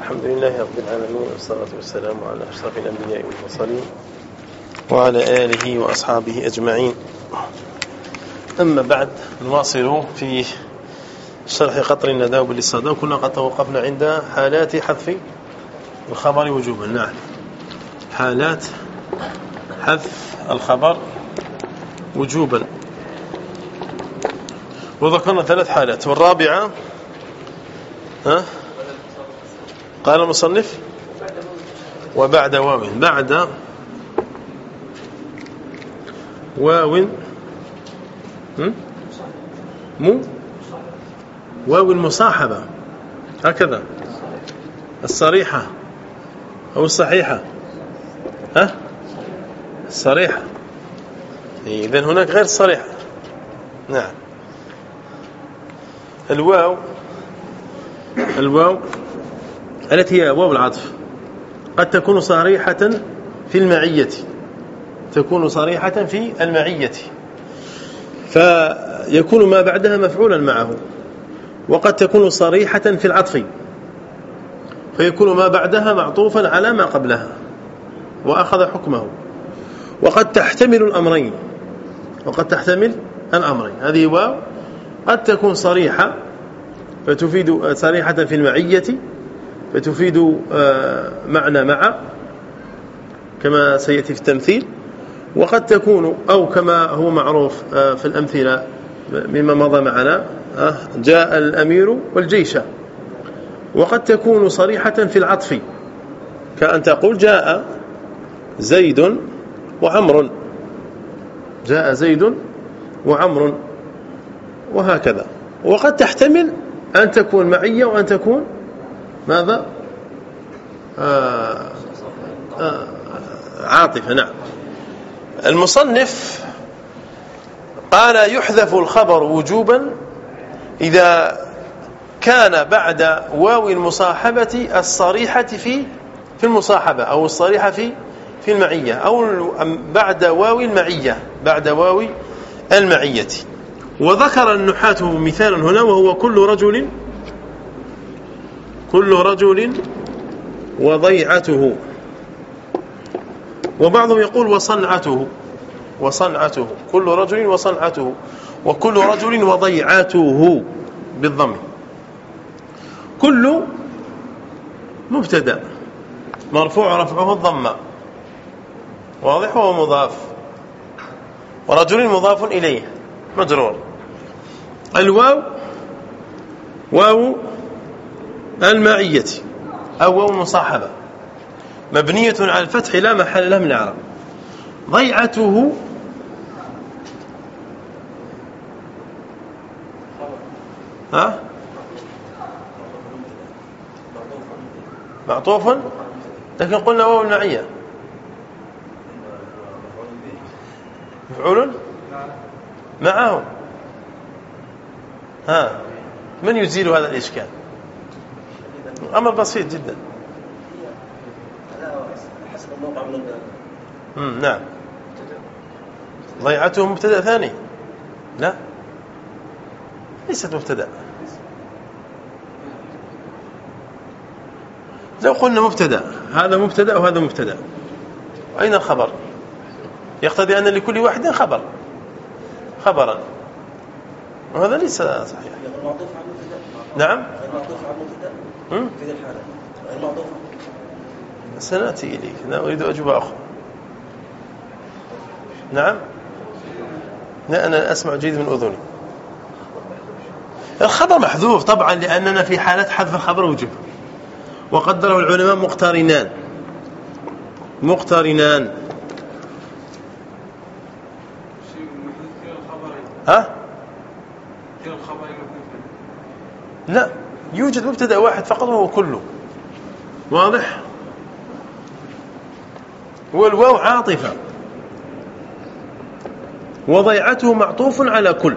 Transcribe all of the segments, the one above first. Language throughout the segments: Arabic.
الحمد لله رب العالمين والصلاة والسلام على أشرف الأنبياء والمرسلين وعلى آله وأصحابه أجمعين. أما بعد نواصل في شرح قطر النداء للصدى كنا قد توقفنا عند حالات حذف الخبر وجوبا. نعم. حالات حذف الخبر وجوبا. وذكرنا ثلاث حالات. والرابعة ها؟ قال المصنف وبعد واو بعد واو مو؟ واو المصاحبة. هكذا. الصريحة أو الصحيحة. ها؟ الصريحة. إذن هناك غير صريحة. نعم. الواو الواو التي هي واو العطف. قد تكون صريحة في المعية. تكون صريحة في المعية. فيكون ما بعدها مفعولا معه. وقد تكون صريحة في العطف. فيكون ما بعدها معطوفا على ما قبلها. وأخذ حكمه. وقد تحتمل الأمرين. وقد تحتمل الأمرين. هذه واو. قد تكون صريحة. فتفيد صريحة في المعية. فتفيد آه، معنى مع كما سيأتي في التمثيل وقد تكون أو كما هو معروف آه، في الأمثلة مما مضى معنا آه، جاء الأمير والجيش. وقد تكون صريحة في العطف كأن تقول جاء زيد وعمر. جاء زيد وعمر وهكذا. وقد تحتمل أن تكون معية وأن تكون ماذا؟ آه آه عاطفة نعم. المصنف قال يحذف الخبر وجوبا إذا كان بعد واو المصاحبة الصريحة في في المصاحبة أو الصريحة في في المعية أو بعد واو المعية بعد واو المعية. وذكر النحاة مثالا هنا وهو كل رجل كل رجل وضيعته. وبعضهم يقول وصنعته. وصنعته. كل رجل وصنعته. وكل رجل وضيعته بالضم. كل مبتدا. مرفوع رفعه الضمه واضح وهو مضاف. ورجل مضاف إليه. مجرور. الواو. واو المعية. أو واو المصاحبة مبنية على الفتح لا محل له من الإعراب ضيعته ها؟ معطوف؟ لكن قلنا واو المعية. مفعول؟ معه. ها؟ من يزيل هذا الإشكال؟ أمر بسيط جدا. حسب نعم. ضيعته مبتدأ ثاني. لا. ليست مبتدأ. لو قلنا مبتدأ هذا مبتدأ وهذا مبتدأ. أين الخبر؟ يقتضي أن لكل واحد خبر. خبرا. وهذا ليس صحيح. نعم. الحالة سنأتي إليك. أنا أريد أجوبة أخرى نعم. لا أنا أسمع جيد من أذني. الخبر محذوف طبعا لأننا في حالة حذف الخبر وجب. وقدره العلماء مقترنان. مقترنان. ها؟ لا. يوجد مبتدأ واحد فقط وهو كله. واضح؟ والواو عاطفة. وضيعته معطوف على كل.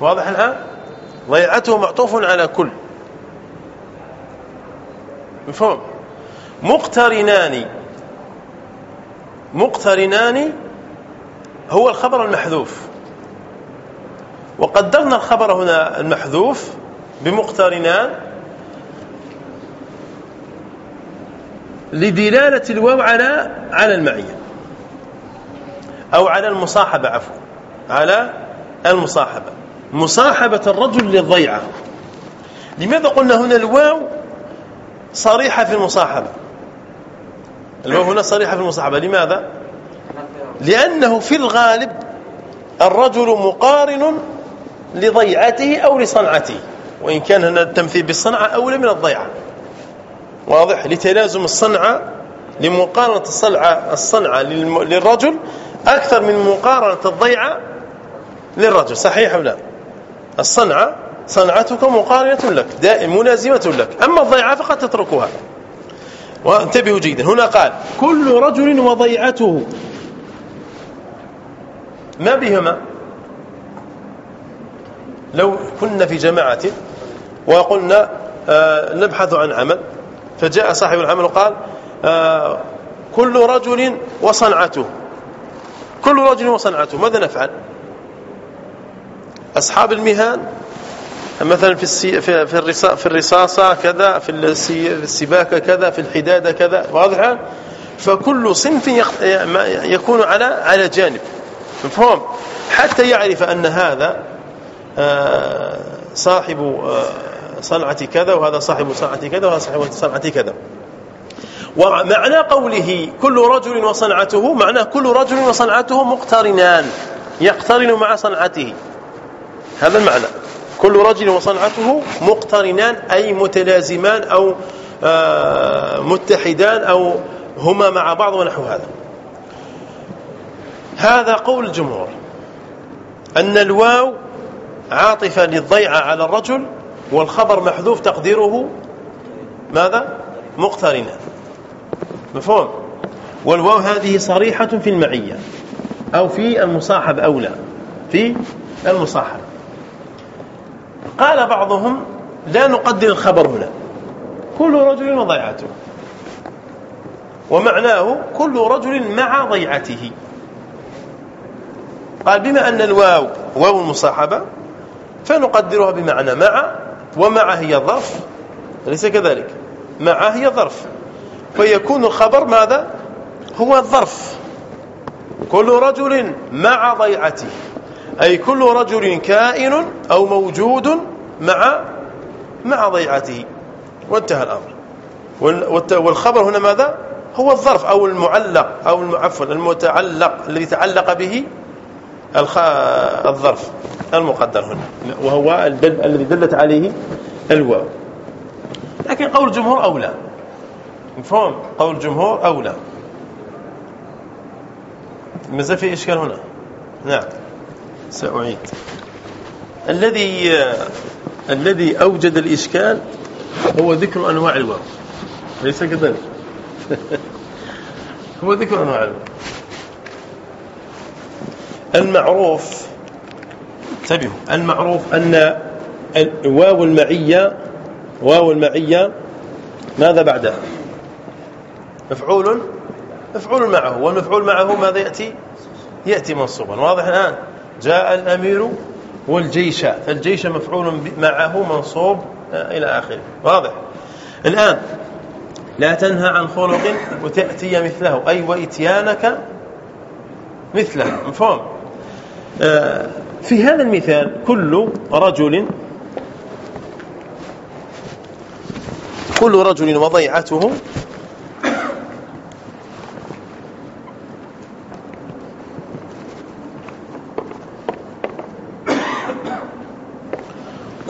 واضح الآن؟ ضيعته معطوف على كل. مفهوم؟ مقترنان. مقترنان هو الخبر المحذوف. وقدرنا الخبر هنا المحذوف بمقترنان لدلالة الواو على على المعية. أو على المصاحبة عفوا. على المصاحبة. مصاحبة الرجل للضيعة. لماذا قلنا هنا الواو صريحة في المصاحبة؟ الواو هنا صريحة في المصاحبة. لماذا؟ لأنه في الغالب الرجل مقارن لضيعته أو لصنعته. وإن كان هنا التمثيل بالصنعة أولى من الضيعة. واضح؟ لتلازم الصنعة لمقارنة الصنعة, الصنعة للرجل أكثر من مقارنة الضيعة للرجل صحيح ولا الصنعة صنعتك مقارنة لك دائم ملازمة لك أما الضيعة فقد تتركها. وانتبهوا جيدا هنا قال كل رجل وضيعته. ما بهما؟ لو كنا في جماعة وقلنا آه نبحث عن عمل. فجاء صاحب العمل وقال آه كل رجل وصنعته. كل رجل وصنعته ماذا نفعل؟ أصحاب المهن مثلا في السي في في الرصاصة كذا في السباكة كذا في الحدادة كذا واضح؟ فكل صنف يكون على على جانب. مفهوم؟ حتى يعرف أن هذا آه، صاحب صنعة كذا وهذا صاحب صنعة كذا وهذا صاحب صنعة كذا. ومعنى قوله كل رجل وصنعته معناه كل رجل وصنعته مقترنان يقترن مع صنعته. هذا المعنى. كل رجل وصنعته مقترنان أي متلازمان أو آه، متحدان أو هما مع بعض ونحو هذا. هذا قول الجمهور. أن الواو عاطفة للضيعة على الرجل والخبر محذوف تقديره ماذا؟ مقترنا مفهوم؟ والواو هذه صريحة في المعية أو في المصاحب أولى في المصاحب. قال بعضهم لا نقدر الخبر هنا. كل رجل وضيعته. ومعناه كل رجل مع ضيعته. قال بما أن الواو واو المصاحبة فنقدرها بمعنى مع ومع هي ظرف ليس كذلك؟ مع هي ظرف فيكون الخبر ماذا؟ هو الظرف. كل رجل مع ضيعته. أي كل رجل كائن أو موجود مع مع ضيعته. وانتهى الأمر. والخبر هنا ماذا؟ هو الظرف أو المعلق أو عفوا المتعلق الذي تعلق به الظرف المقدر هنا. وهو الذي دلت عليه الواو. لكن قول الجمهور أولى. مفهوم؟ قول الجمهور أولى. مازال في إشكال هنا. نعم. سأعيد. الذي الذي أوجد الإشكال هو ذكر أنواع الواو. ليس كذلك. هو ذكر أنواع الواو. المعروف. انتبهوا المعروف أن واو المعية واو المعية ماذا بعدها؟ مفعول مفعول معه. والمفعول معه ماذا يأتي؟ يأتي منصوبا. واضح الآن. جاء الأمير والجيش. فالجيش مفعول معه منصوب آه، إلى آخره. واضح. الآن لا تنهى عن خلق وتأتي مثله. أي وإتيانك مثله. مفهوم. في هذا المثال كل رجل كل رجل وضيعته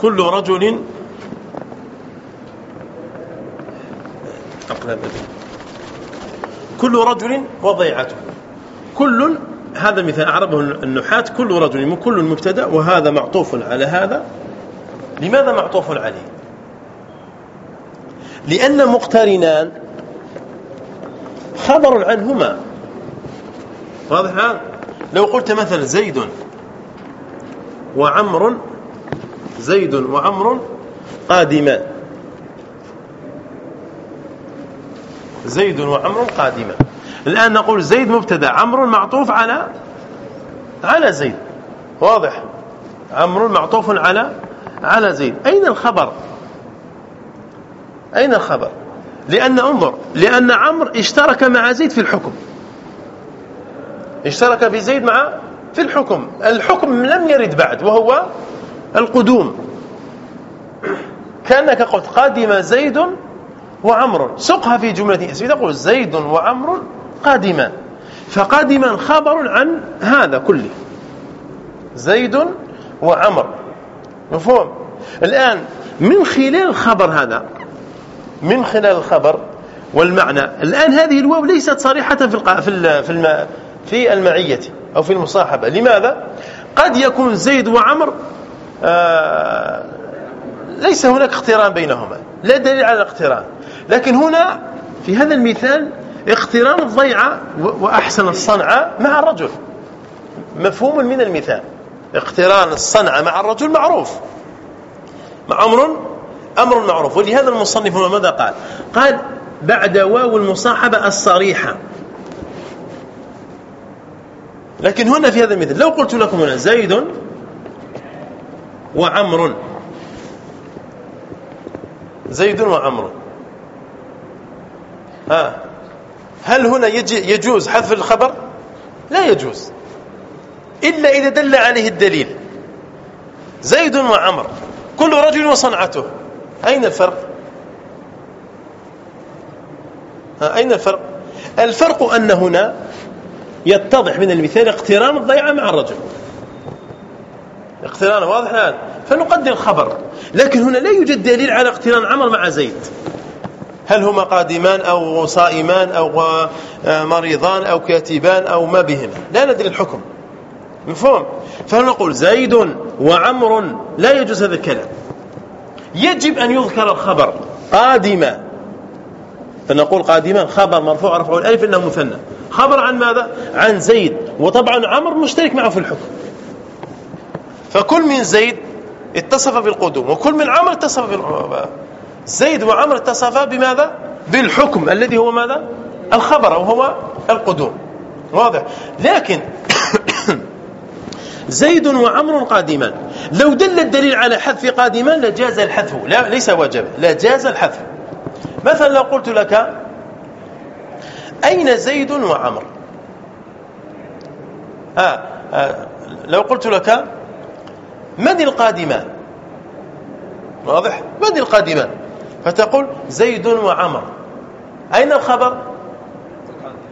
كل رجل كل رجل وضيعته. كل هذا مثال أعربه النحاة كل رجل كل مبتدأ وهذا معطوف على هذا. لماذا معطوف عليه؟ لأن مقترنان خبر عنهما. واضح الآن لو قلت مثلا زيد وعمر زيد وعمر قادمان. زيد وعمر قادمان. الآن نقول زيد مبتدأ عمرو معطوف على على زيد. واضح. عمرو معطوف على على زيد. أين الخبر؟ أين الخبر؟ لأن انظر لأن عمرو اشترك مع زيد في الحكم. اشترك بزيد مع في الحكم. الحكم لم يرد بعد وهو القدوم. كأنك قلت قادم زيد وعمر سقها في جملة اسمية تقول زيد وعمر قادما فقادما خبر عن هذا كله. زيد وعمر. مفهوم؟ الآن من خلال الخبر هذا من خلال الخبر والمعنى الآن هذه الواو ليست صريحة في في في المعية أو في المصاحبة. لماذا؟ قد يكون زيد وعمر آه ليس هناك اقتران بينهما. لا دليل على الاقتران. لكن هنا في هذا المثال اقتران الضيعة وأحسن الصنعة مع الرجل. مفهوم من المثال. اقتران الصنعة مع الرجل معروف. مع أمر أمر معروف. ولهذا المصنف ماذا قال؟ قال بعد واو المصاحبة الصريحة. لكن هنا في هذا المثال لو قلت لكم هنا زيد وعمر. زيد وعمر. ها؟ هل هنا يجوز حذف الخبر؟ لا يجوز. إلا إذا دل عليه الدليل. زيد وعمر كل رجل وصنعته. أين الفرق؟ أين الفرق؟ الفرق أن هنا يتضح من المثال اقتران الضيعة مع الرجل. اقتران واضح الآن. فنقدر الخبر. لكن هنا لا يوجد دليل على اقتران عمر مع زيد. هل هما قادمان أو صائمان أو مريضان أو كاتبان أو ما بهما لا ندري الحكم. مفهوم؟ فنقول زيد وعمر لا يجوز هذا الكلام. يجب أن يذكر الخبر قادما. فنقول قادما خبر مرفوع رفع الألف إنه مثنى. خبر عن ماذا؟ عن زيد. وطبعا عمر مشترك معه في الحكم. فكل من زيد اتصف بالقدوم وكل من عمر اتصف زيد وعمر اتصفا بماذا؟ بالحكم الذي هو ماذا؟ الخبر وهو القدوم. واضح. لكن زيد وعمر قادمان. لو دل الدليل على حذف قادمان لجاز الحذف. لا ليس واجبا. لجاز الحذف. مثلا لو قلت لك أين زيد وعمر؟ آه آه لو قلت لك من القادمان؟ واضح. من القادمان؟ فتقول زيد وعمر. أين الخبر؟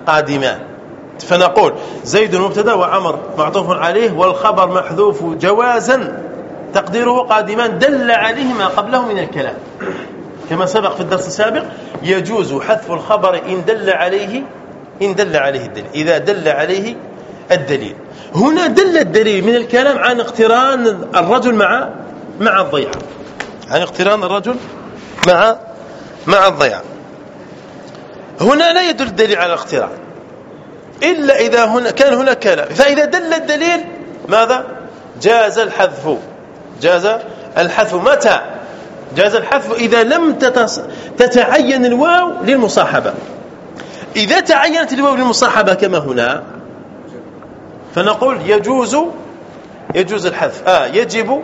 قادمان. فنقول زيد مبتدا وعمر معطوف عليه والخبر محذوف جوازا تقديره قادمان دل عليه ما قبله من الكلام. كما سبق في الدرس السابق يجوز حذف الخبر إن دل عليه إن دل عليه الدليل. إذا دل عليه الدليل. هنا دل الدليل من الكلام عن اقتران الرجل مع مع الضيعة. عن اقتران الرجل مع مع الضيعة هنا لا يدل الدليل على الاقتران إلا إذا هنا كان هناك كلام. فإذا دل الدليل ماذا؟ جاز الحذف. جاز الحذف. متى؟ جاز الحذف إذا لم تتعين الواو للمصاحبة. إذا تعينت الواو للمصاحبة كما هنا فنقول يجوز يجوز الحذف. آه يجب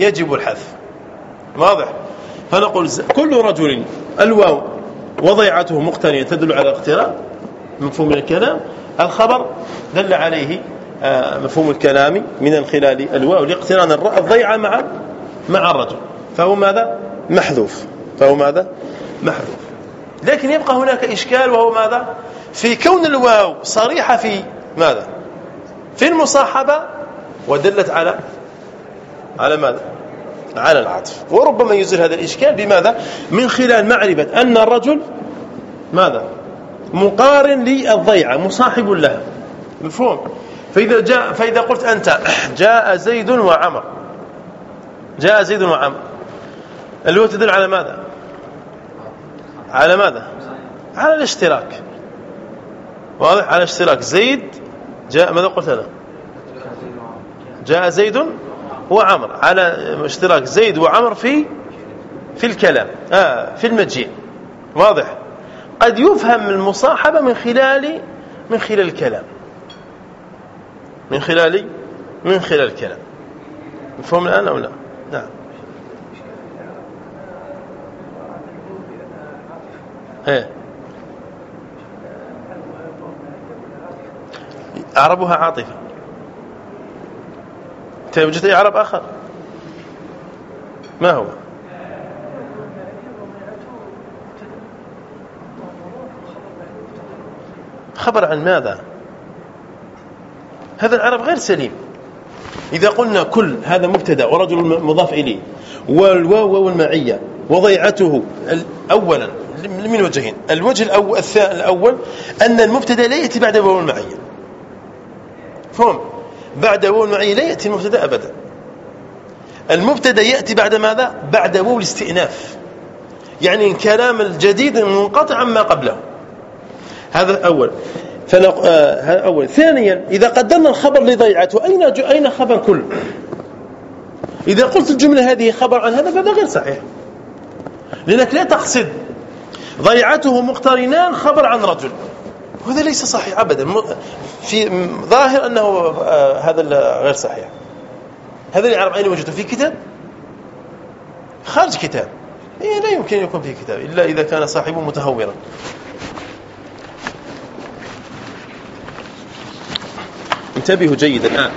يجب الحذف. واضح؟ فنقول كل رجل الواو وضيعته مقتنية تدل على الاقتران مفهوم الكلام. الخبر دل عليه آه، مفهوم الكلام من خلال الواو لاقتران الضيعة مع مع الرجل. فهو ماذا؟ محذوف. فهو ماذا؟ محذوف. لكن يبقى هناك إشكال وهو ماذا؟ في كون الواو صريحة في ماذا؟ في المصاحبة ودلت على على ماذا؟ على العطف. وربما يزيل هذا الإشكال. بماذا؟ من خلال معرفة أن الرجل ماذا؟ مقارن للضيعة مصاحب لها. مفهوم؟ فإذا, جاء فإذا قلت أنت جاء زيد وعمر. جاء زيد وعمر. اللي هو تدل على ماذا؟ على ماذا؟ على الاشتراك. واضح؟ على اشتراك زيد جاء ماذا قلت أنا؟ جاء زيد وعمر على اشتراك زيد وعمر في في الكلام آه في المجيء. واضح؟ قد يفهم المصاحبة من خلال من خلال الكلام. من خلال من خلال الكلام. مفهوم الآن أو لا؟ نعم. إيه. أعربها عاطفة. طيب وجدت أي عرب آخر. ما هو؟ خبر عن ماذا؟ هذا العرب غير سليم. إذا قلنا كل هذا مبتدأ ورجل مضاف إليه والواو والمعية وضيعته أولا من وجهين. الوجه الأول, الأول أن المبتدأ لا يأتي بعد واو المعية. فهم؟ بعد واو المعية لا يأتي المبتدأ أبدا. المبتدأ يأتي بعد ماذا؟ بعد واو الاستئناف. يعني الكلام الجديد منقطع عما قبله. هذا أول. فنق... آه أول. ثانيا إذا قدرنا الخبر لضيعته أين أين خبر كل؟ إذا قلت الجملة هذه خبر عن هذا فهذا غير صحيح. لأنك لا تقصد ضيعته مقترنان خبر عن رجل. وهذا ليس صحيح أبدا. في ظاهر أنه آه هذا غير صحيح. هذا اللي أين وجدته في كتاب. خارج كتاب. إيه لا يمكن يكون في كتاب إلا إذا كان صاحبه متهورا. انتبهوا جيدا الآن.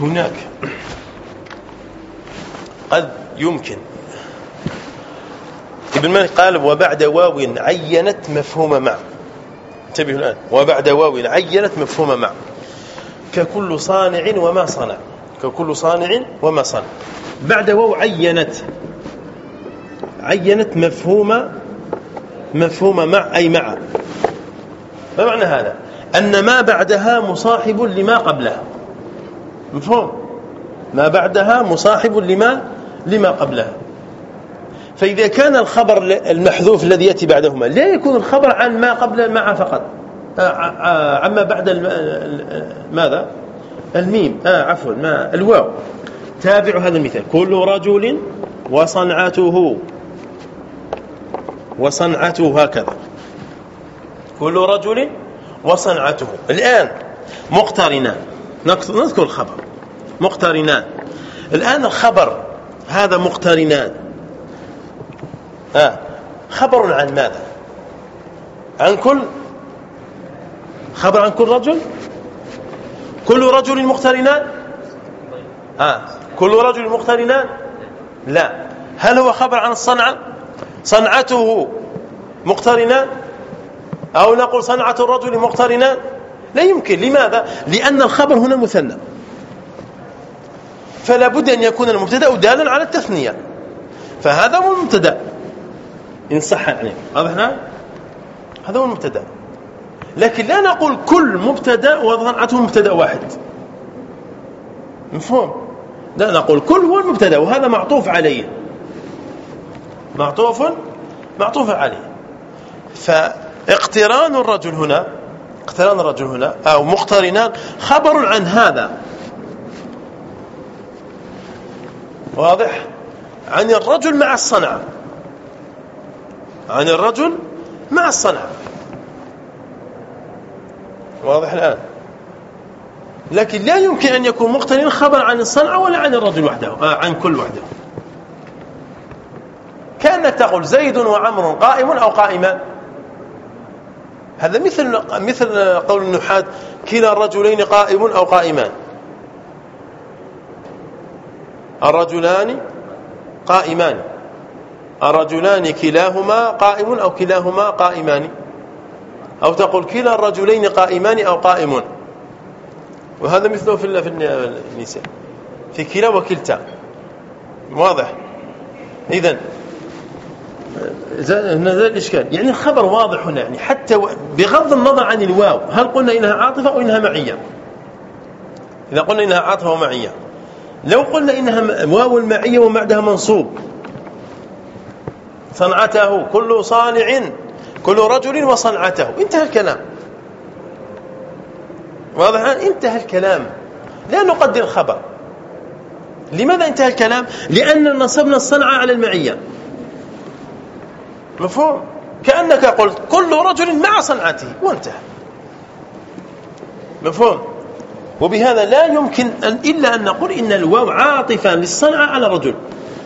هناك. قد يمكن ابن مالك قال وبعد واو عينت مفهوم مع. انتبهوا الآن. وبعد واو عينت مفهوم مع. ككل صانع وما صنع. ككل صانع وما صنع. بعد واو عينت. عينت مفهوم مفهوم مع أي مع. ما معنى هذا؟ أن ما بعدها مصاحب لما قبلها. مفهوم؟ ما بعدها مصاحب لما لما قبلها. فإذا كان الخبر المحذوف الذي يأتي بعدهما لا يكون الخبر عن ما قبل مع فقط. آه، آه، عما بعد ماذا؟ الميم. آه عفوا ما الواو. تابع هذا المثال. كل رجل وصنعته وصنعته هكذا. كل رجل وصنعته. الآن مقترنان. نذكر الخبر. مقترنان. الآن الخبر هذا مقترنان. آه خبر عن ماذا؟ عن كل خبر عن كل رجل؟ كل رجل مقترنان؟ آه كل رجل مقترنان؟ لا. هل هو خبر عن الصنعة صنعته مقترنان؟ أو نقول صنعة الرجل مقترنان؟ لا يمكن. لماذا؟ لأن الخبر هنا مثنى. فلا بد أن يكون المبتدأ دالا على التثنية. فهذا هو المبتدأ. إن صح يعني واضح هذا هو المبتدأ. لكن لا نقول كل مبتدأ وصنعته مبتدأ واحد. مفهوم؟ لا نقول كل هو المبتدأ وهذا معطوف عليه. معطوف؟ معطوف عليه. فاقتران الرجل هنا اقتران الرجل هنا أو مقترنان خبر عن هذا. واضح؟ عن الرجل مع الصنعة. عن الرجل مع الصنعة. واضح الآن؟ لكن لا يمكن أن يكون مقترن خبر عن الصنعة ولا عن الرجل وحده آه عن كل وحده. كأنك تقول زيد وعمر قائم أو قائمان هذا مثل مثل قول النحاة كلا الرجلين قائم أو قائمان. الرجلان قائمان. الرجلان كلاهما قائم أو كلاهما قائمان؟ أو تقول كلا الرجلين قائمان أو قائم وهذا مثله في النساء. في كلا وكلتا. واضح؟ إذن هنا الإشكال. يعني الخبر واضح هنا يعني حتى بغض النظر عن الواو هل قلنا إنها عاطفة أو إنها معية؟ إذا قلنا إنها عاطفة ومعية. لو قلنا إنها واو المعية وبعدها منصوب صنعته كل صانع كل رجل وصنعته. انتهى الكلام. واضح؟ انتهى الكلام. لا نقدر الخبر. لماذا انتهى الكلام؟ لأن نصبنا الصنعة على المعية. مفهوم؟ كأنك قلت كل رجل مع صنعته وانتهى. مفهوم؟ وبهذا لا يمكن أن إلا أن نقول إن الواو عاطفة للصنعة على الرجل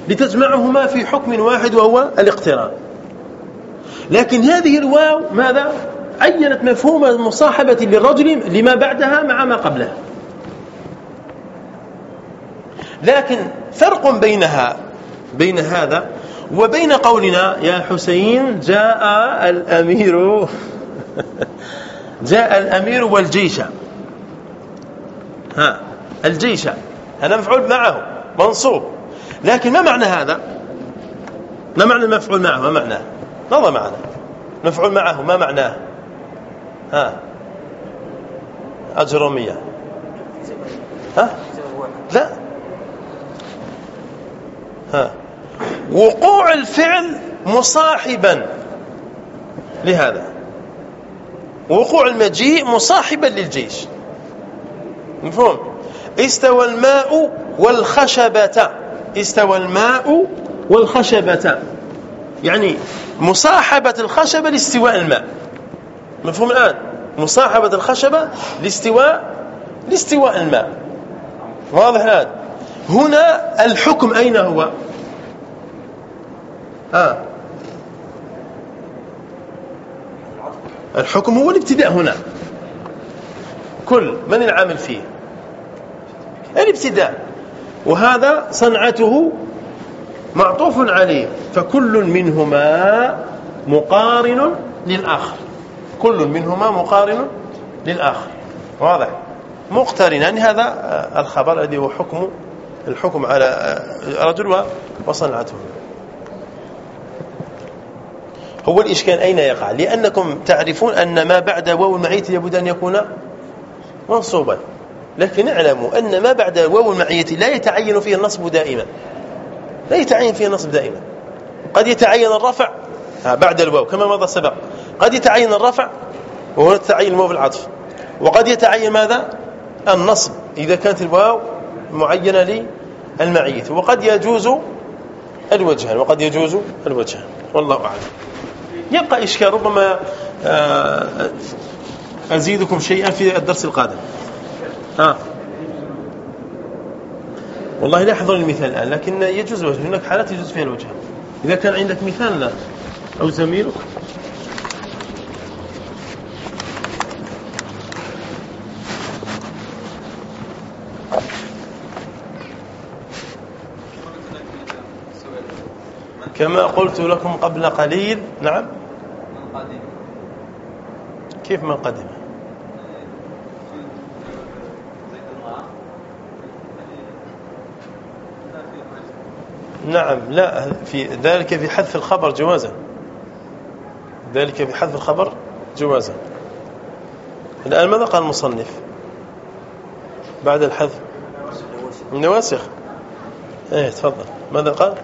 لتجمعهما في حكم واحد وهو الاقتران لكن هذه الواو ماذا؟ عينت مفهوم المصاحبة للرجل لما بعدها مع ما قبلها لكن فرق بينها بين هذا وبين قولنا يا حسين جاء الأمير جاء الأمير والجيش. ها الجيش. هذا مفعول معه منصوب. لكن ما معنى هذا؟ ما معنى المفعول معه؟ ما معناه. ماذا معنى؟ مفعول معه ما معناه؟ ها؟ أجرمية ها؟ لا. ها. وقوع الفعل مصاحبا لهذا. وقوع المجيء مصاحبا للجيش. مفهوم؟ استوى الماء والخشبة. استوى الماء والخشبة. يعني مصاحبة الخشبة لاستواء الماء. مفهوم الآن؟ مصاحبة الخشبة لاستواء لاستواء الماء. واضح الآن؟ هنا الحكم أين هو؟ آه. الحكم هو الابتداء هنا. كل من العامل فيه؟ الابتداء. وهذا صنعته معطوف عليه فكل منهما مقارن للآخر. كل منهما مقارن للآخر. واضح؟ مقترنان. هذا الخبر الذي هو حكم الحكم على رجل وصنعته. هو الإشكال أين يقع؟ لأنكم تعرفون أن ما بعد واو المعية لابد أن يكون منصوبا. لكن اعلموا أن ما بعد واو المعية لا يتعين فيه النصب دائما. لا يتعين فيه النصب دائما. قد يتعين الرفع بعد الواو كما مضى سبق قد يتعين الرفع وهنا تتعين الواو العطف. وقد يتعين ماذا؟ النصب إذا كانت الواو معينة للمعية. وقد يجوز الوجهان وقد يجوز الوجهان والله أعلم. يبقى إشكال ربما آه، أزيدكم شيئا في الدرس القادم. ها والله لا يحضر المثال الآن لكن يجوز الوجه هناك حالات يجوز فيها الوجه. إذا كان عندك مثال لا. أو زميلك كما قلت لكم قبل قليل نعم. كيف من قدم نعم لا في ذلك في حذف الخبر جوازا. ذلك في حذف الخبر جوازا. الآن ماذا قال المصنف؟ بعد الحذف. النواسخ. إيه تفضل. ماذا قال؟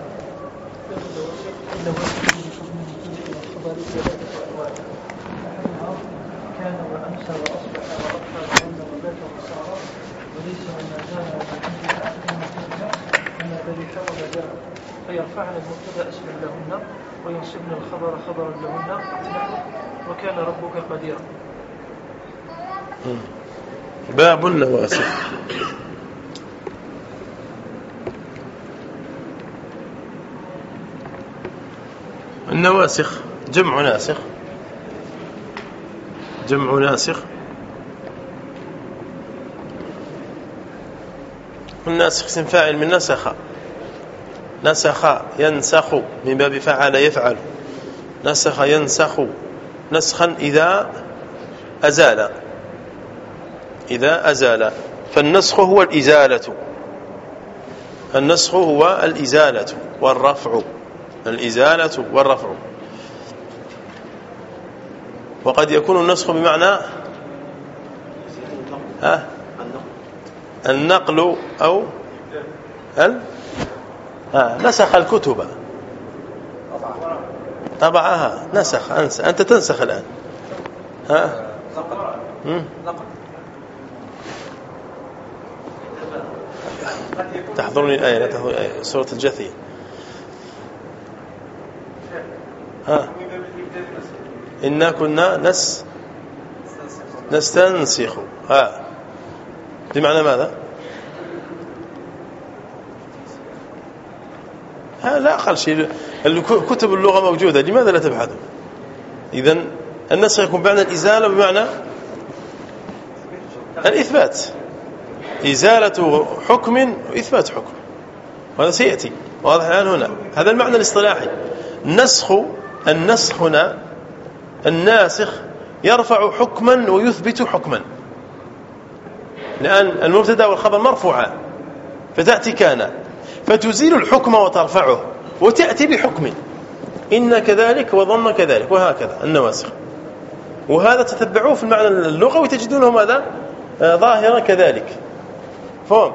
كان الذي جاء فيرفعن المبتدا اسما لهن وينصبن الخبر خبرا لهن. وكان ربك قديرا. باب النواسخ النواسخ جمع ناسخ. جمع ناسخ. الناسخ اسم فاعل من نسخ. نسخ ينسخ من باب فعل يفعل. نسخ ينسخ. نسخا إذا أزال. إذا أزال. فالنسخ هو الإزالة. النسخ هو الإزالة والرفع. الإزالة والرفع. وقد يكون النسخ بمعنى ها؟ النقل أو هل نسخ الكتب. طبعها. نسخ أنسى أنت تنسخ الآن. ها؟ تحضرني الآية لا تحضرني الآية سورة الجثية ها؟ إنا كنا نس نستنسخ. ها؟ بمعنى ماذا؟ لا أقل شيء كتب اللغة موجودة لماذا لا تبحثوا إذا النسخ يكون بمعنى الإزالة بمعنى الإثبات. إزالة حكم وإثبات حكم. وهذا سيأتي واضح الآن هنا. هذا المعنى الاصطلاحي. نسخ النسخ هنا الناسخ يرفع حكما ويثبت حكما. لأن المبتدا والخبر مرفوعان فتأتي كان. فتزيل الحكم وترفعه وتأتي بحكم. إن كذلك وظن كذلك وهكذا النواسخ. وهذا تتبعوه في المعنى اللغوي تجدونه ماذا؟ آه، ظاهرا كذلك. فهم؟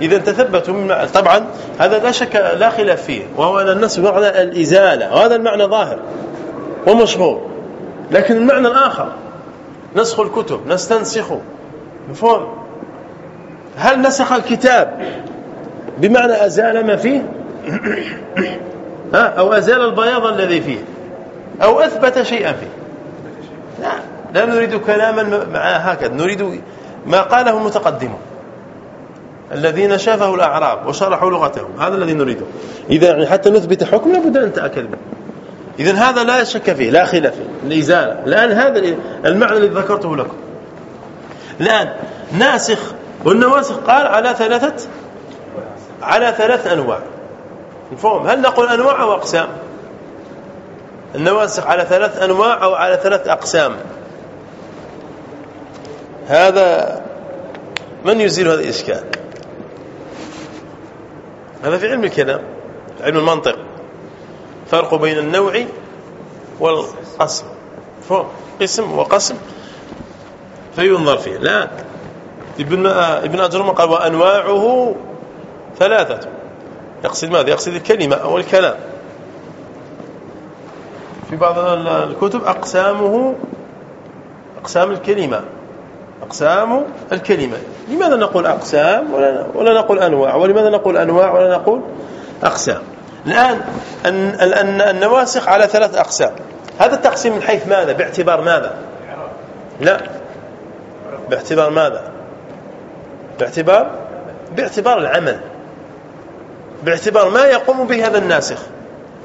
إذا تثبتوا من معنى طبعا هذا لا شك لا خلاف فيه. وهو أن النسخ بمعنى الإزالة. وهذا المعنى ظاهر ومشهور. لكن المعنى الآخر نسخ الكتب نستنسخ مفهوم؟ هل نسخ الكتاب؟ بمعنى أزال ما فيه؟ أو أزال البياض الذي فيه؟ أو أثبت شيئا فيه؟ لا لا نريد كلاما مع هكذا. نريد ما قاله المتقدمون الذين شافه الأعراب وشرحوا لغتهم. هذا الذي نريده إذا يعني حتى نثبت حكم لابد أن منه. إذا هذا لا شك فيه لا خلاف فيه. الإزالة. الآن هذا المعنى الذي ذكرته لكم. الآن ناسخ والنواسخ قال على ثلاثة على ثلاث أنواع. مفهوم؟ هل نقول أنواع أو أقسام؟ النواسخ على ثلاث أنواع أو على ثلاث أقسام. هذا من يزيل هذا الإشكال؟ هذا في علم الكلام علم المنطق. فرق بين النوع والقسم. فهم قسم وقسم فينظر فيه. لا ابن ابن أجرم قال وأنواعه ثلاثة. يقصد ماذا؟ يقصد الكلمة أو الكلام. في بعض الكتب أقسامه أقسام الكلمة أقسام الكلمة. لماذا نقول أقسام؟ ولا, نقول أنواع. ولماذا نقول أنواع؟ ولا نقول أقسام. الآن النواسخ على ثلاث أقسام. هذا التقسيم من حيث ماذا؟ باعتبار ماذا؟ لا. باعتبار ماذا؟ باعتبار باعتبار العمل. باعتبار ما يقوم به هذا الناسخ.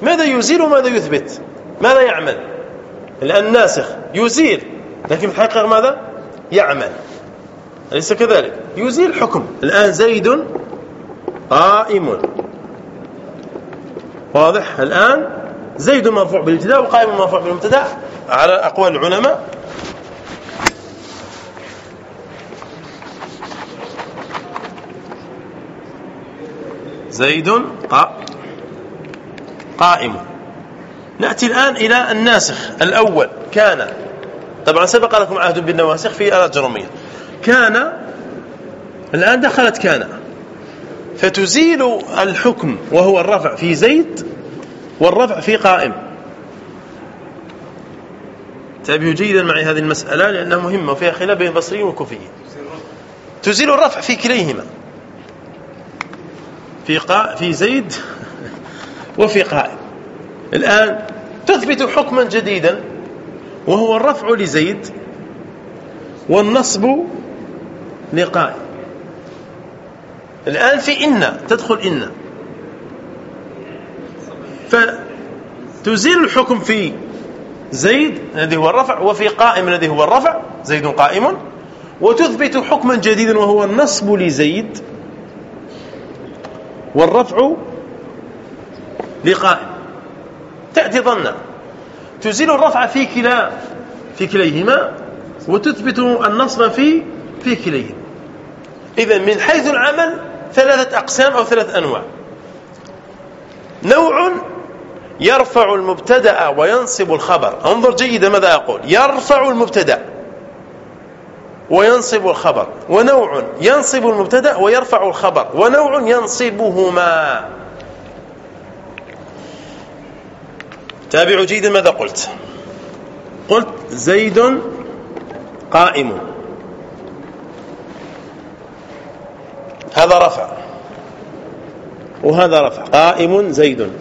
ماذا يزيل وماذا يثبت؟ ماذا يعمل؟ الآن الناسخ يزيل لكن الحقيقة ماذا؟ يعمل. أليس كذلك؟ يزيل حكم. الآن زيد قائم. واضح؟ الآن زيد مرفوع بالابتداء وقائم مرفوع بالمبتدا على أقوال العلماء زيد قائم. نأتي الآن إلى الناسخ الأول. كان طبعا سبق لكم عهد بالنواسخ في آلات جرمية كان الآن دخلت كان. فتزيل الحكم وهو الرفع في زيد والرفع في قائم. تابعوا جيدا معي هذه المسألة لأنها مهمة وفيها خلاف بين البصريين والكوفيين تزيل الرفع في كليهما. في قا في زيد وفي قائم الآن تثبت حكما جديدا وهو الرفع لزيد والنصب لقائم الآن في إن تدخل إن. فتزيل الحكم في زيد الذي هو الرفع وفي قائم الذي هو الرفع زيد قائم. وتثبت حكما جديدا وهو النصب لزيد والرفع لقائم. تأتي ظنا تزيل الرفع في كلا في كليهما وتثبت النصب في في كليهما. إذا من حيث العمل ثلاثة أقسام أو ثلاث أنواع. نوع يرفع المبتدأ وينصب الخبر. انظر جيدا ماذا أقول. يرفع المبتدأ. وينصب الخبر ونوع ينصب المبتدأ ويرفع الخبر ونوع ينصبهما. تابعوا جيدا ماذا قلت؟ قلت زيد قائم. هذا رفع. وهذا رفع. قائم زيد.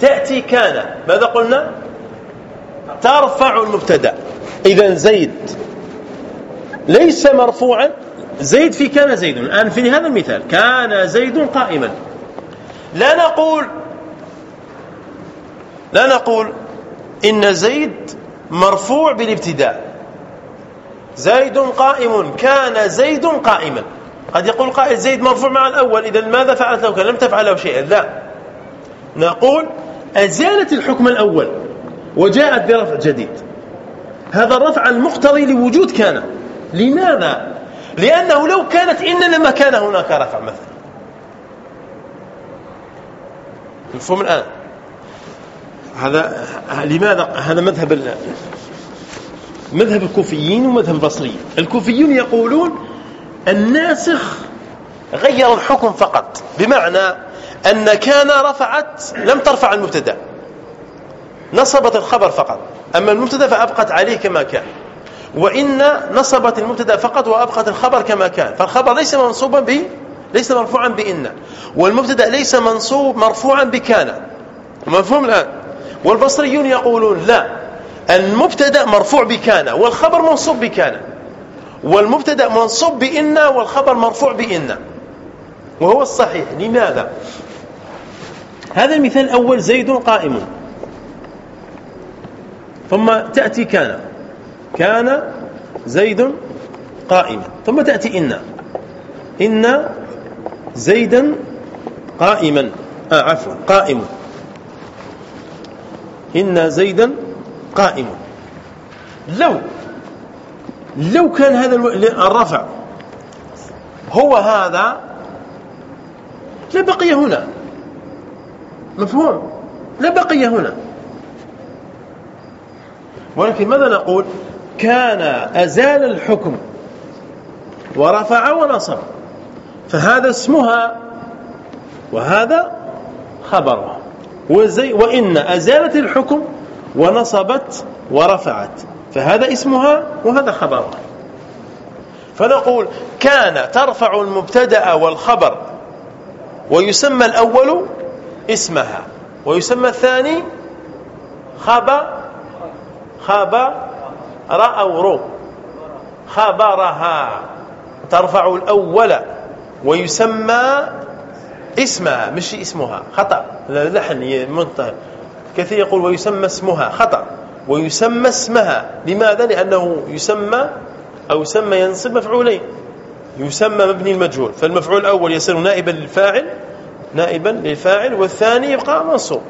تأتي كان. ماذا قلنا؟ ترفع المبتدأ. إذا زيد ليس مرفوعا. زيد في كان زيد. الآن في هذا المثال. كان زيد قائما. لا نقول لا نقول إن زيد مرفوع بالابتداء. زيد قائم. كان زيد قائما. قد يقول قائل زيد مرفوع مع الأول. إذا ماذا فعلت لو كان؟ لم تفعل له شيئا. لا. نقول أزالت الحكم الأول وجاءت برفع جديد. هذا الرفع المقتضي لوجود كان. لماذا؟ لأنه لو كانت إن لما كان هناك رفع مثلا. مفهوم الآن؟ هذا لماذا؟ هذا مذهب مذهب الكوفيين ومذهب البصريين. الكوفيون يقولون الناسخ غير الحكم فقط بمعنى أن كان رفعت لم ترفع المبتدأ. نصبت الخبر فقط. أما المبتدأ فأبقت عليه كما كان. وإن نصبت المبتدأ فقط وأبقت الخبر كما كان. فالخبر ليس منصوبا به ليس مرفوعا بإن. والمبتدأ ليس منصوب مرفوعا بكان. مفهوم الآن؟ والبصريون يقولون لا. المبتدأ مرفوع بكان والخبر منصوب بكان. والمبتدأ منصوب بإن والخبر مرفوع بإن. وهو الصحيح. لماذا؟ هذا المثال الأول زيد قائم. ثم تأتي كان. كان زيد قائما. ثم تأتي إن. إن زيدا قائما. آه عفوا قائم. إن زيدا قائم. لو لو كان هذا الرفع هو هذا لبقي هنا. مفهوم؟ لبقي هنا. ولكن ماذا نقول؟ كان أزال الحكم ورفع ونصب فهذا اسمها وهذا خبرها وزي وإن أزالت الحكم ونصبت ورفعت فهذا اسمها وهذا خبرها فنقول كان ترفع المبتدأ والخبر ويسمى الأول اسمها ويسمى الثاني خبر خبر أو رو خبرها. ترفع الأول. ويسمى اسمها مش اسمها. خطأ. لحن منتهى كثير يقول ويسمى اسمها. خطأ. ويسمى اسمها. لماذا؟ لأنه يسمى أو يسمى ينصب مفعولين. يسمى مبني المجهول. فالمفعول الأول يصير نائبا للفاعل نائبا للفاعل والثاني يبقى منصوب.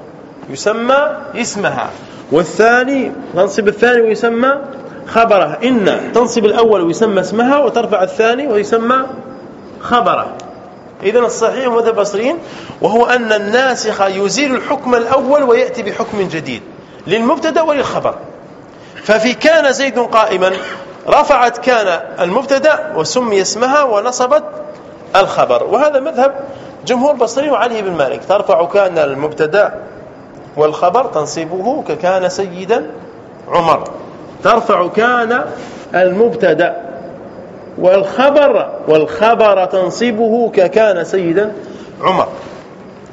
يسمى اسمها. والثاني تنصب الثاني ويسمى خبره. إن تنصب الأول ويسمى اسمها وترفع الثاني ويسمى خبره. إذا الصحيح مذهب البصريين وهو أن الناسخ يزيل الحكم الأول ويأتي بحكم جديد للمبتدأ وللخبر. ففي كان زيد قائما رفعت كان المبتدأ وسمي اسمها ونصبت الخبر. وهذا مذهب جمهور البصري وعلي بن مالك. ترفع كان المبتدأ والخبر تنصبه ككان سيدا عمر. ترفع كان المبتدأ والخبر والخبر تنصبه ككان سيدا عمر.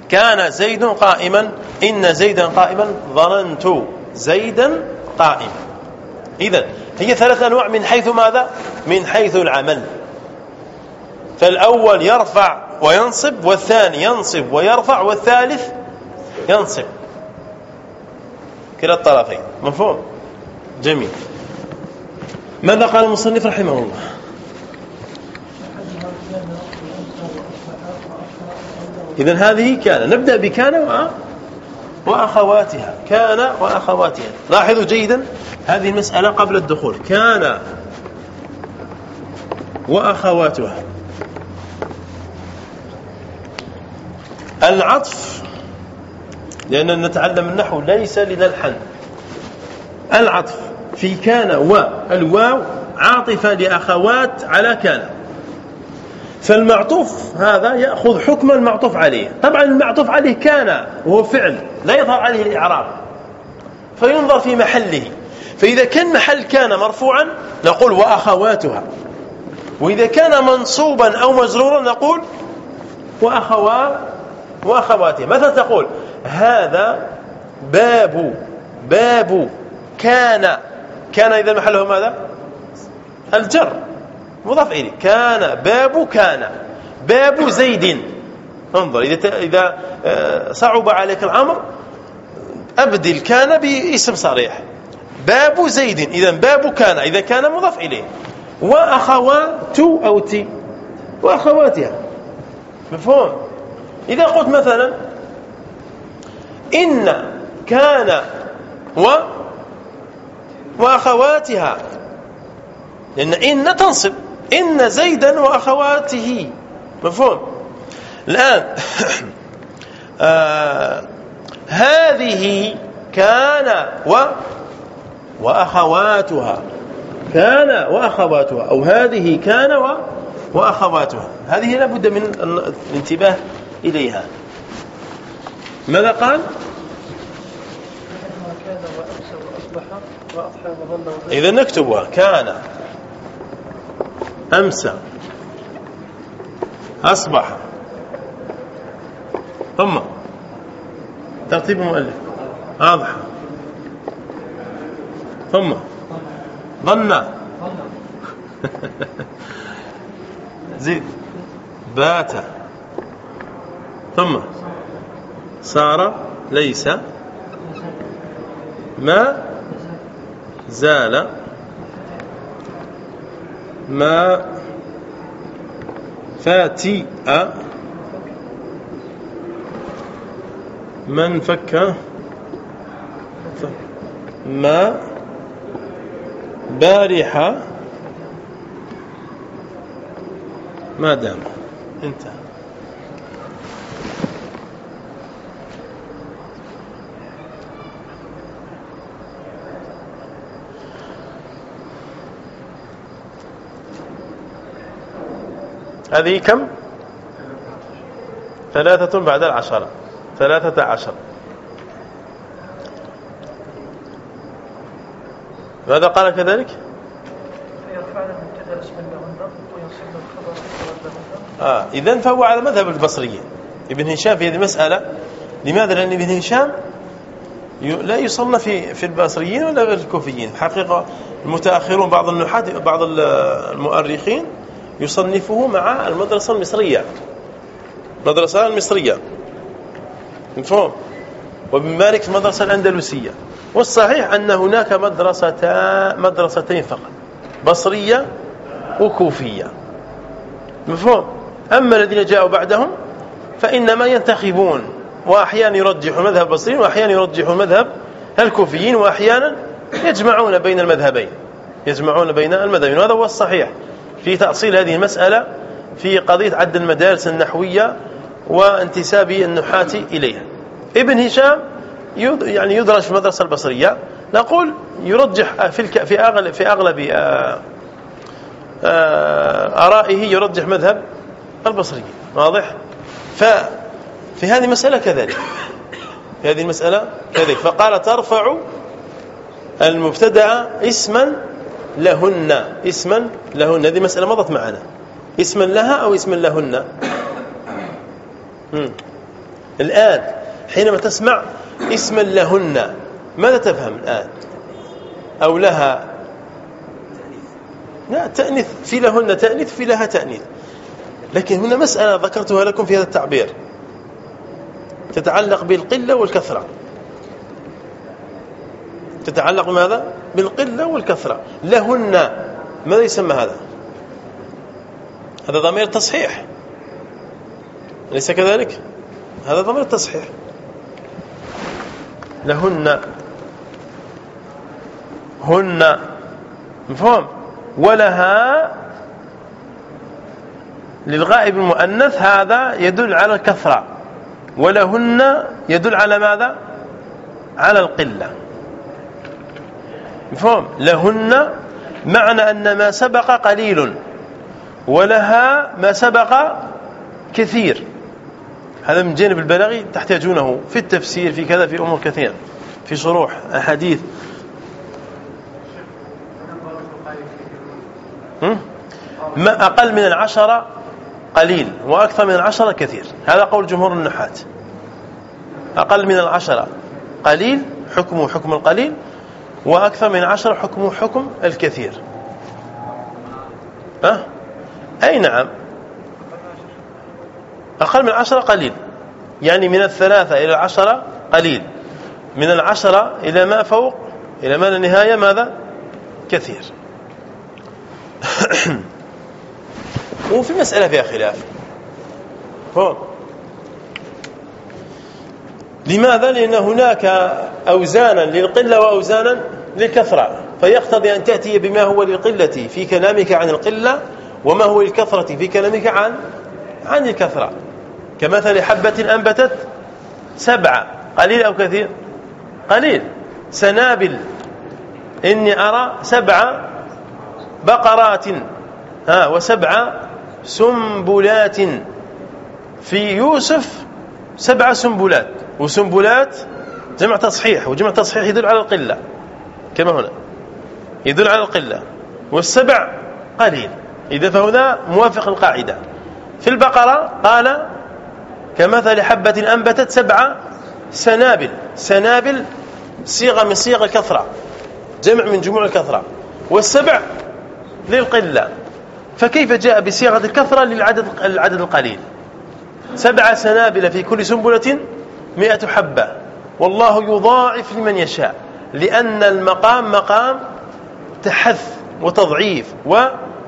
كان زيد قائما إن زيدا قائما ظننت زيدا قائما. إذا هي ثلاث أنواع من حيث ماذا؟ من حيث العمل. فالأول يرفع وينصب والثاني ينصب ويرفع والثالث ينصب. كلا الطرفين مفهوم؟ جميل. ماذا قال المصنف رحمه الله؟ إذا هذه كان نبدأ بكان وأخواتها. كان وأخواتها. لاحظوا جيدا هذه المسألة قبل الدخول. كان وأخواتها. العطف لأننا نتعلم النحو ليس لنلحن العطف. في كان والواو عاطفة لأخوات على كان. فالمعطوف هذا يأخذ حكم المعطوف عليه. طبعا المعطوف عليه كان وهو فعل لا يظهر عليه الإعراب. فينظر في محله. فإذا كان محل كان مرفوعا نقول وأخواتها. وإذا كان منصوبا أو مجرورا نقول وأخوات وأخواتها. مثلا تقول هذا باب باب كان. كان إذا محله ماذا؟ الجر. مضاف إليه. كان باب كان. باب زيد. انظر إذا إذا آه، صعب عليك الأمر أبدل كان باسم صريح. باب زيد. إذا باب كان إذا كان مضاف إليه. وأخوات أو تي وأخواتها. مفهوم؟ إذا قلت مثلا إن كان و وأخواتها. لأن إن تنصب. إن زيدا وأخواته. مفهوم؟ الآن آه هذه كان و وأخواتها. كان وأخواتها. أو هذه كان و وأخواتها. هذه لابد من الانتباه إليها. ماذا قال؟ إذا نكتبها كان أمسى أصبح ثم ترتيب المؤلف أضحى ثم ظن. زيد. بات. ثم صار ليس. ما زال ما فاتئ من فك ما بارحة ما دام. انتهى. هذه كم؟ ثلاثة بعد العشرة. ثلاثة عشر. ماذا قال كذلك؟ آه إذن فهو على مذهب البصريين. ابن هشام في هذه المسألة. لماذا؟ لأن ابن هشام لا يصنف في في البصريين ولا غير الكوفيين. حقيقة المتأخرون بعض النحاة بعض المؤرخين يصنفه مع المدرسة المصرية. المدرسة المصرية مفهوم؟ وابن مالك في المدرسة الأندلسية. والصحيح أن هناك مدرسة مدرستين فقط. بصرية وكوفية. مفهوم؟ أما الذين جاءوا بعدهم فإنما ينتخبون وأحيانا يرجحوا مذهب البصريين وأحيانا يرجحوا مذهب الكوفيين وأحيانا يجمعون بين المذهبين. يجمعون بين المذهبين. وهذا هو الصحيح. في تأصيل هذه المسألة في قضية عد المدارس النحوية وانتساب النحاة إليها. ابن هشام يعني يدرج في المدرسة البصرية. نقول يرجح في في أغلب في أغلب آه، آه، آرائه يرجح مذهب البصري. واضح؟ ففي هذه المسألة كذلك. في هذه المسألة كذلك. فقال ترفع المبتدأ اسما لهن اسما لهن. هذه مسألة مضت معنا. اسما لها أو اسما لهن؟ الآن حينما تسمع اسما لهن ماذا تفهم الآن؟ أو لها؟ لا تأنيث في لهن تأنيث في لها تأنيث. لكن هنا مسألة ذكرتها لكم في هذا التعبير. تتعلق بالقلة والكثرة. تتعلق بماذا؟ بالقلة والكثرة. لهن. ماذا يسمى هذا؟ هذا ضمير تصحيح. أليس كذلك؟ هذا ضمير التصحيح لهن. هن. مفهوم؟ ولها للغائب المؤنث هذا يدل على الكثرة. ولهن يدل على ماذا؟ على القلة. مفهوم؟ لهن معنى أن ما سبق قليل ولها ما سبق كثير. هذا من جانب البلاغي تحتاجونه في التفسير في كذا في أمور كثيرة في شروح أحاديث. ما أقل من العشرة قليل وأكثر من العشرة كثير. هذا قول جمهور النحاة. أقل من العشرة قليل حكمه حكم القليل وأكثر من العشرة حكمه حكم الكثير. أه؟ أي نعم. أقل من عشرة قليل. يعني من الثلاثة إلى العشرة قليل. من العشرة إلى ما فوق إلى ما النهاية ماذا؟ كثير. وفي مسألة فيها خلاف. فوق لماذا؟ لأن هناك أوزانا للقلة وأوزانا للكثرة فيقتضي أن تأتي بما هو للقلة في كلامك عن القلة وما هو للكثرة في كلامك عن عن الكثرة. كمثل حبة أنبتت سبعة قليل أو كثير؟ قليل. سنابل إني أرى سبع بقرات ها وسبع سنبلات. في يوسف سبع سنبلات وسنبلات جمع تصحيح وجمع تصحيح يدل على القلة. كما هنا. يدل على القلة. والسبع قليل. إذا فهنا موافق القاعدة. في البقرة قال كمثل حبة أنبتت سبع سنابل. سنابل صيغة من صيغ الكثرة. جمع من جموع الكثرة. والسبع للقلة. فكيف جاء بصيغة الكثرة للعدد العدد القليل؟ سبع سنابل في كل سنبلة مئة حبة. والله يضاعف لمن يشاء. لأن المقام مقام تحث وتضعيف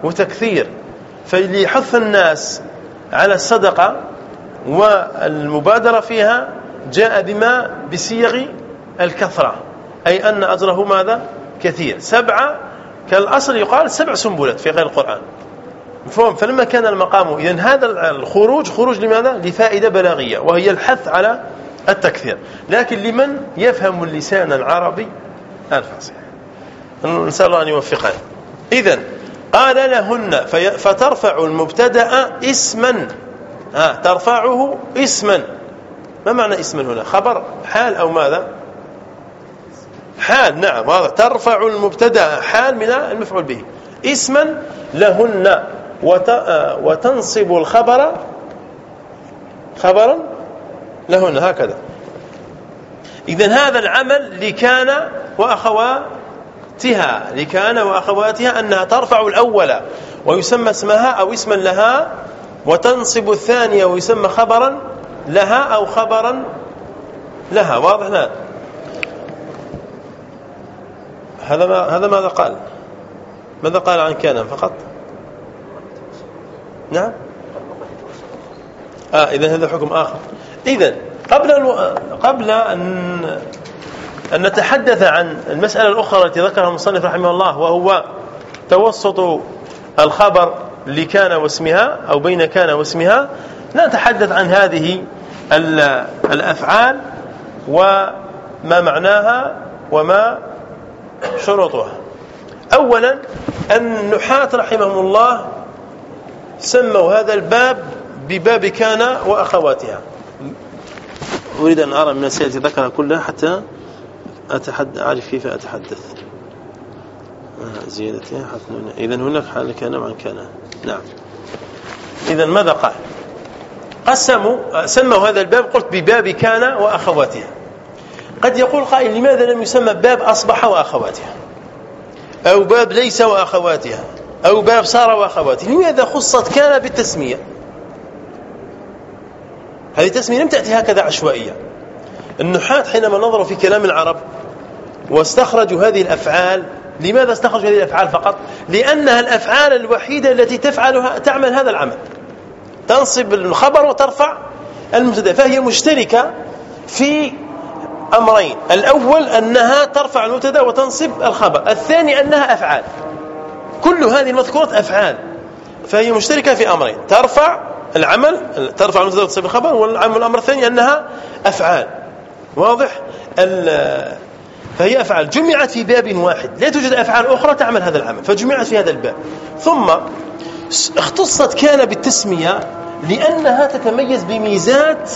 وتكثير. فليحث الناس على الصدقة والمبادرة فيها جاء بما بسيغ الكثرة أي أن أجره ماذا؟ كثير. سبعة كالأصل يقال سبع سنبلات في غير القرآن. فهم فلما كان المقام إذن هذا الخروج خروج لماذا؟ لفائدة بلاغية وهي الحث على التكثير. لكن لمن يفهم اللسان العربي؟ الفصيح نسأل الله أن يوفقنا إذن قال لهن فترفع المبتدأ اسما. ها ترفعه اسما. ما معنى اسما هنا؟ خبر حال أو ماذا؟ حال نعم واضح. ترفع المبتدأ حال من المفعول به. اسما لهن وتنصب الخبر خبرا لهن هكذا. إذا هذا العمل لكان وأخواتها لكان وأخواتها أنها ترفع الأول ويسمى اسمها أو اسما لها وتنصب الثانية ويسمى خبرا لها أو خبرا لها. واضح نعم هذا ما هذا ماذا قال؟ ماذا قال عن كان فقط؟ نعم. آه إذا هذا حكم آخر. إذا قبل ألو... قبل أن أن نتحدث عن المسألة الأخرى التي ذكرها المصنف رحمه الله وهو توسط الخبر لكان واسمها أو بين كان واسمها نتحدث عن هذه الأفعال وما معناها وما شروطها. أولا النحاة رحمهم الله سموا هذا الباب بباب كان وأخواتها. أريد أن أرى من الأسئلة التي ذكرها كلها حتى أتحد أعرف كيف أتحدث. آه، زيادتها إذا هناك حال كان مع كان. نعم. إذا ماذا قال؟ قسموا سموا هذا الباب قلت بباب كان وأخواتها. قد يقول قائل لماذا لم يسمى باب أصبح وأخواتها؟ أو باب ليس وأخواتها. أو باب صار وأخواتها. لماذا خصت كان بالتسمية؟ هذه التسمية لم تأتي هكذا عشوائية. النحاة حينما نظروا في كلام العرب واستخرجوا هذه الأفعال لماذا استخرجوا هذه الأفعال فقط؟ لأنها الأفعال الوحيدة التي تفعلها تعمل هذا العمل. تنصب الخبر وترفع المبتدأ فهي مشتركة في أمرين. الأول أنها ترفع المبتدأ وتنصب الخبر الثاني أنها أفعال. كل هذه المذكورات أفعال فهي مشتركة في أمرين. ترفع العمل ترفع المبتدا وتنصب الخبر والأمر الثاني أنها أفعال. واضح؟ فهي أفعال. جمعت في باب واحد. لا توجد أفعال أخرى تعمل هذا العمل. فجمعت في هذا الباب. ثم اختصت كان بالتسمية لأنها تتميز بميزات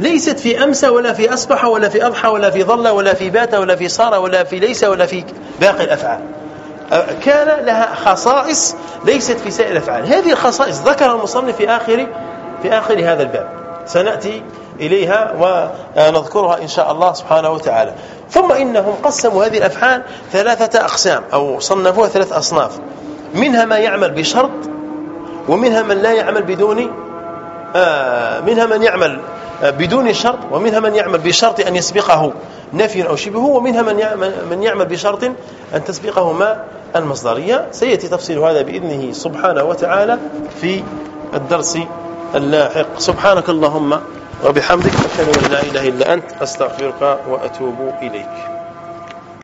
ليست في أمسى ولا في أصبح ولا في أضحى ولا في ظل ولا في بات ولا في صار ولا في ليس ولا في باقي الأفعال. كان لها خصائص ليست في سائر الأفعال هذه الخصائص ذكرها المصنف في آخر في آخر هذا الباب. سنأتي إليها ونذكرها إن شاء الله سبحانه وتعالى. ثم إنهم قسموا هذه الأفعال ثلاثة أقسام أو صنفوها ثلاث أصناف. منها ما يعمل بشرط ومنها من لا يعمل بدون آه منها من يعمل بدون شرط ومنها من يعمل بشرط أن يسبقه. نفي أو شبه ومنها من من يعمل بشرط أن تسبقه ما المصدرية. سيأتي تفصيل هذا بإذنه سبحانه وتعالى في الدرس اللاحق. سبحانك اللهم وبحمدك أشهد أن لا إله إلا أنت أستغفرك وأتوب إليك.